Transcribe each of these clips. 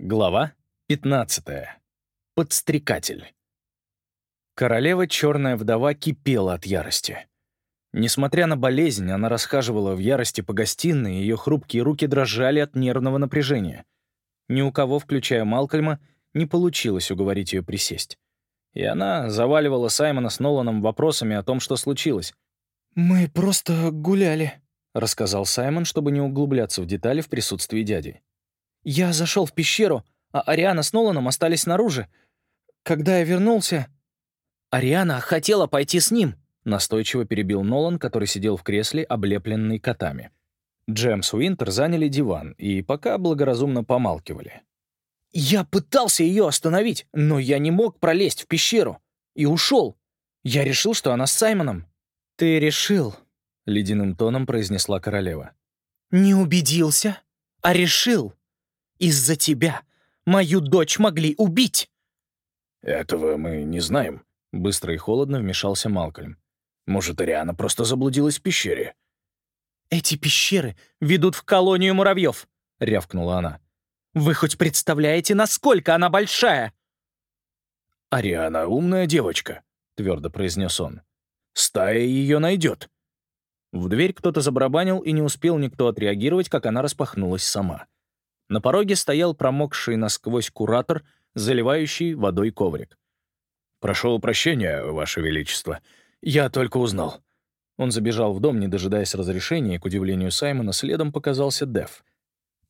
Глава 15. Подстрекатель. Королева Черная Вдова кипела от ярости. Несмотря на болезнь, она расхаживала в ярости по гостиной, и ее хрупкие руки дрожали от нервного напряжения. Ни у кого, включая Малкольма, не получилось уговорить ее присесть. И она заваливала Саймона с Ноланом вопросами о том, что случилось. «Мы просто гуляли», — рассказал Саймон, чтобы не углубляться в детали в присутствии дяди. Я зашел в пещеру, а Ариана с Ноланом остались снаружи. Когда я вернулся... Ариана хотела пойти с ним, настойчиво перебил Нолан, который сидел в кресле, облепленный котами. Джемс Уинтер заняли диван и пока благоразумно помалкивали. «Я пытался ее остановить, но я не мог пролезть в пещеру. И ушел. Я решил, что она с Саймоном». «Ты решил?» — ледяным тоном произнесла королева. «Не убедился, а решил. Из-за тебя мою дочь могли убить!» «Этого мы не знаем», — быстро и холодно вмешался Малкольм. «Может, Ариана просто заблудилась в пещере?» «Эти пещеры ведут в колонию муравьев», — рявкнула она. «Вы хоть представляете, насколько она большая?» «Ариана умная девочка», — твердо произнес он. «Стая ее найдет». В дверь кто-то забарабанил, и не успел никто отреагировать, как она распахнулась сама. На пороге стоял промокший насквозь куратор, заливающий водой коврик. «Прошу прощения, Ваше Величество. Я только узнал». Он забежал в дом, не дожидаясь разрешения, и, к удивлению Саймона, следом показался Дев.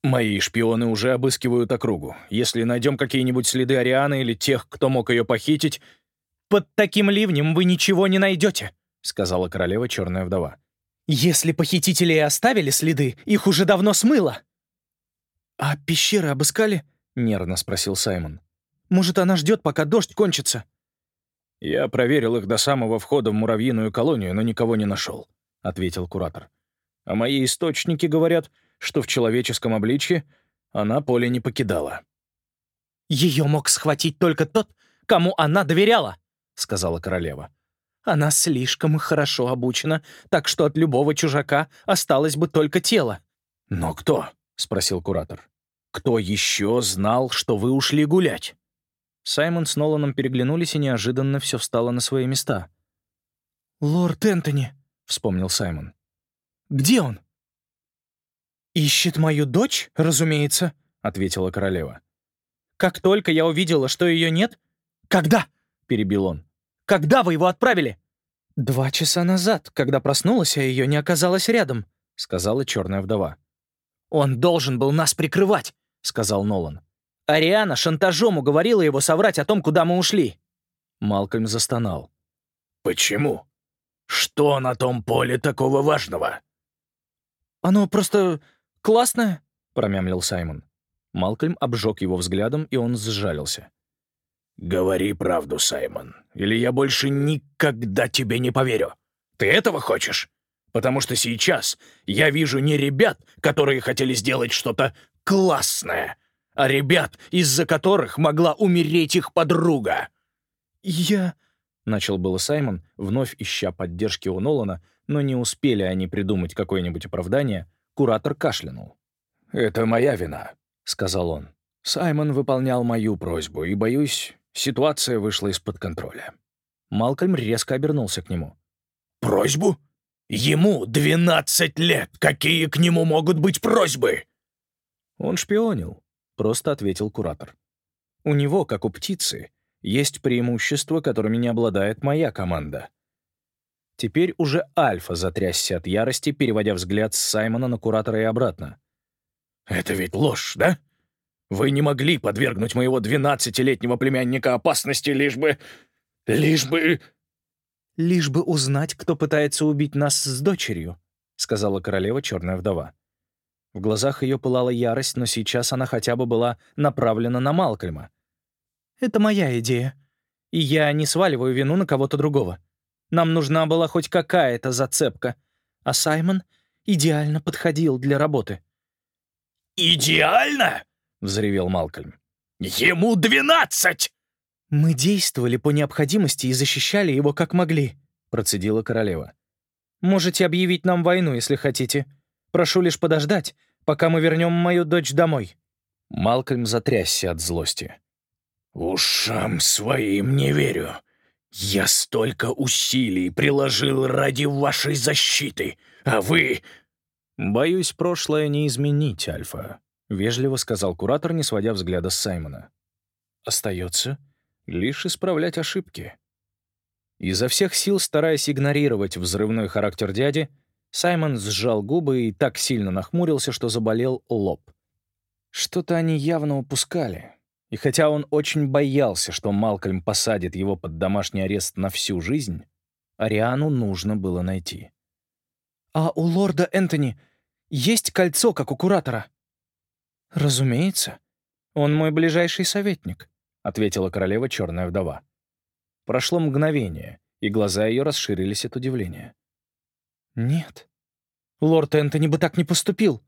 «Мои шпионы уже обыскивают округу. Если найдем какие-нибудь следы Арианы или тех, кто мог ее похитить...» «Под таким ливнем вы ничего не найдете», — сказала королева Черная Вдова. «Если похитители оставили следы, их уже давно смыло». «А пещеры обыскали?» — нервно спросил Саймон. «Может, она ждет, пока дождь кончится?» «Я проверил их до самого входа в муравьиную колонию, но никого не нашел», — ответил куратор. «А мои источники говорят, что в человеческом обличье она поле не покидала». «Ее мог схватить только тот, кому она доверяла», — сказала королева. «Она слишком хорошо обучена, так что от любого чужака осталось бы только тело». «Но кто?» — спросил куратор. «Кто еще знал, что вы ушли гулять?» Саймон с Ноланом переглянулись, и неожиданно все встало на свои места. «Лорд Энтони», — вспомнил Саймон. «Где он?» «Ищет мою дочь, разумеется», — ответила королева. «Как только я увидела, что ее нет...» «Когда?» — перебил он. «Когда вы его отправили?» «Два часа назад, когда проснулась, а ее не оказалось рядом», — сказала черная вдова. «Он должен был нас прикрывать», — сказал Нолан. «Ариана шантажом уговорила его соврать о том, куда мы ушли». Малкольм застонал. «Почему? Что на том поле такого важного?» «Оно просто классное», — промямлил Саймон. Малкольм обжег его взглядом, и он сжалился. «Говори правду, Саймон, или я больше никогда тебе не поверю. Ты этого хочешь?» Потому что сейчас я вижу не ребят, которые хотели сделать что-то классное, а ребят, из-за которых могла умереть их подруга. «Я...» — начал было Саймон, вновь ища поддержки у Нолана, но не успели они придумать какое-нибудь оправдание, куратор кашлянул. «Это моя вина», — сказал он. Саймон выполнял мою просьбу, и, боюсь, ситуация вышла из-под контроля. Малкольм резко обернулся к нему. «Просьбу? Ему двенадцать лет. Какие к нему могут быть просьбы?» «Он шпионил», — просто ответил куратор. «У него, как у птицы, есть преимущества, которыми не обладает моя команда». Теперь уже Альфа затрясся от ярости, переводя взгляд с Саймона на куратора и обратно. «Это ведь ложь, да? Вы не могли подвергнуть моего двенадцатилетнего племянника опасности, лишь бы... лишь бы...» «Лишь бы узнать, кто пытается убить нас с дочерью», — сказала королева Черная вдова. В глазах ее пылала ярость, но сейчас она хотя бы была направлена на Малкольма. «Это моя идея, и я не сваливаю вину на кого-то другого. Нам нужна была хоть какая-то зацепка, а Саймон идеально подходил для работы». «Идеально?» — взревел Малкольм. «Ему двенадцать!» «Мы действовали по необходимости и защищали его как могли», — процедила королева. «Можете объявить нам войну, если хотите. Прошу лишь подождать, пока мы вернем мою дочь домой». Малкольм затрясся от злости. «Ушам своим не верю. Я столько усилий приложил ради вашей защиты, а вы...» «Боюсь, прошлое не изменить, Альфа», — вежливо сказал куратор, не сводя взгляда с Саймона. «Остается лишь исправлять ошибки». Изо всех сил, стараясь игнорировать взрывной характер дяди, Саймон сжал губы и так сильно нахмурился, что заболел лоб. Что-то они явно упускали. И хотя он очень боялся, что Малкольм посадит его под домашний арест на всю жизнь, Ариану нужно было найти. «А у лорда Энтони есть кольцо, как у куратора?» «Разумеется. Он мой ближайший советник», — ответила королева Черная вдова. Прошло мгновение, и глаза ее расширились от удивления. «Нет, лорд Энтони бы так не поступил.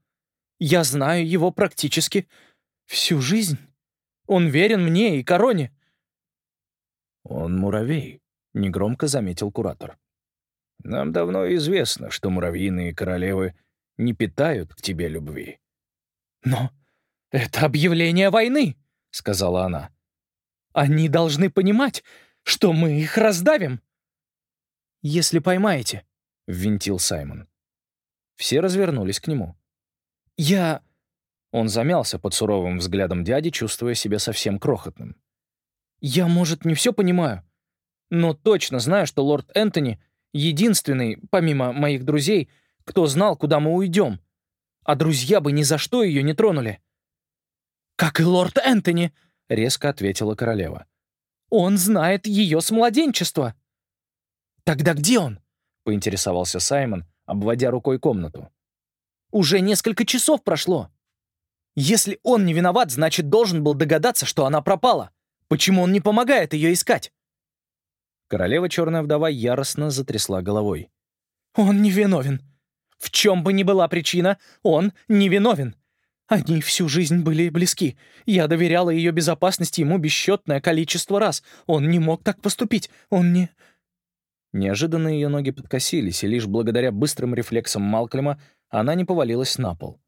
Я знаю его практически всю жизнь. Он верен мне и короне». «Он муравей», — негромко заметил куратор. «Нам давно известно, что муравьиные королевы не питают к тебе любви». «Но это объявление войны», — сказала она. «Они должны понимать, что мы их раздавим». «Если поймаете», — ввинтил Саймон. Все развернулись к нему. «Я...» Он замялся под суровым взглядом дяди, чувствуя себя совсем крохотным. «Я, может, не все понимаю, но точно знаю, что лорд Энтони — единственный, помимо моих друзей, кто знал, куда мы уйдем. А друзья бы ни за что ее не тронули». «Как и лорд Энтони», — резко ответила королева. «Он знает ее с младенчества». «Тогда где он?» — поинтересовался Саймон, обводя рукой комнату. Уже несколько часов прошло. Если он не виноват, значит, должен был догадаться, что она пропала. Почему он не помогает ее искать?» Королева Черная Вдова яростно затрясла головой. «Он не виновен. В чем бы ни была причина, он не виновен. Они всю жизнь были близки. Я доверяла ее безопасности ему бесчетное количество раз. Он не мог так поступить. Он не...» Неожиданно ее ноги подкосились, и лишь благодаря быстрым рефлексам Малкольма она не повалилась на пол.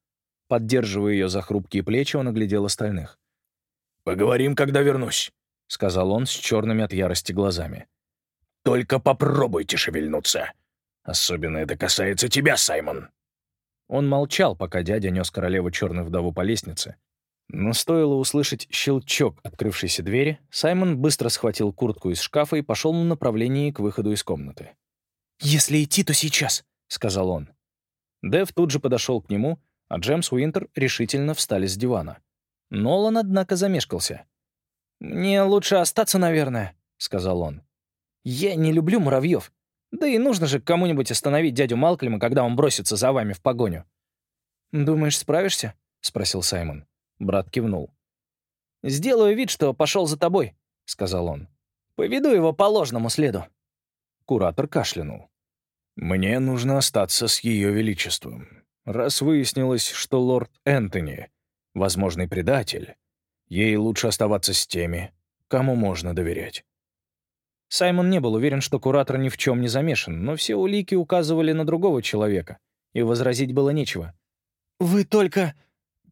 Поддерживая ее за хрупкие плечи, он оглядел остальных. «Поговорим, когда вернусь», — сказал он с черными от ярости глазами. «Только попробуйте шевельнуться. Особенно это касается тебя, Саймон». Он молчал, пока дядя нес королеву черную вдову по лестнице. Но стоило услышать щелчок открывшейся двери, Саймон быстро схватил куртку из шкафа и пошел на направлении к выходу из комнаты. «Если идти, то сейчас», — сказал он. Дэв тут же подошел к нему, а Джемс Уинтер решительно встали с дивана. Нолан, однако, замешкался. «Мне лучше остаться, наверное», — сказал он. «Я не люблю муравьев. Да и нужно же кому-нибудь остановить дядю Малкольма, когда он бросится за вами в погоню». «Думаешь, справишься?» — спросил Саймон. Брат кивнул. «Сделаю вид, что пошел за тобой», — сказал он. «Поведу его по ложному следу». Куратор кашлянул. «Мне нужно остаться с Ее Величеством. Раз выяснилось, что лорд Энтони — возможный предатель, ей лучше оставаться с теми, кому можно доверять». Саймон не был уверен, что куратор ни в чем не замешан, но все улики указывали на другого человека, и возразить было нечего. «Вы только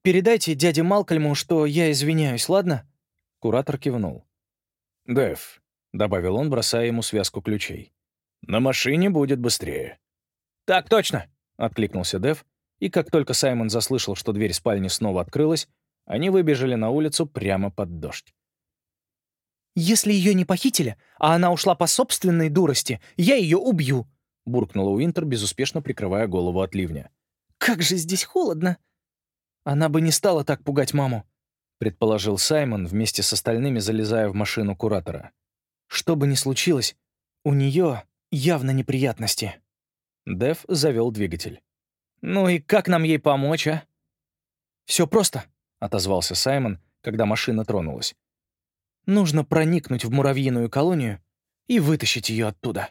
передайте дяде Малкольму, что я извиняюсь, ладно?» Куратор кивнул. «Дэв», — добавил он, бросая ему связку ключей. На машине будет быстрее». «Так точно», — откликнулся Дэв, и как только Саймон заслышал, что дверь спальни снова открылась, они выбежали на улицу прямо под дождь. «Если ее не похитили, а она ушла по собственной дурости, я ее убью», — буркнула Уинтер, безуспешно прикрывая голову от ливня. «Как же здесь холодно!» «Она бы не стала так пугать маму», — предположил Саймон, вместе с остальными залезая в машину куратора. «Что бы ни случилось, у нее Явно неприятности. Дэв завел двигатель. «Ну и как нам ей помочь, а?» «Все просто», — отозвался Саймон, когда машина тронулась. «Нужно проникнуть в муравьиную колонию и вытащить ее оттуда».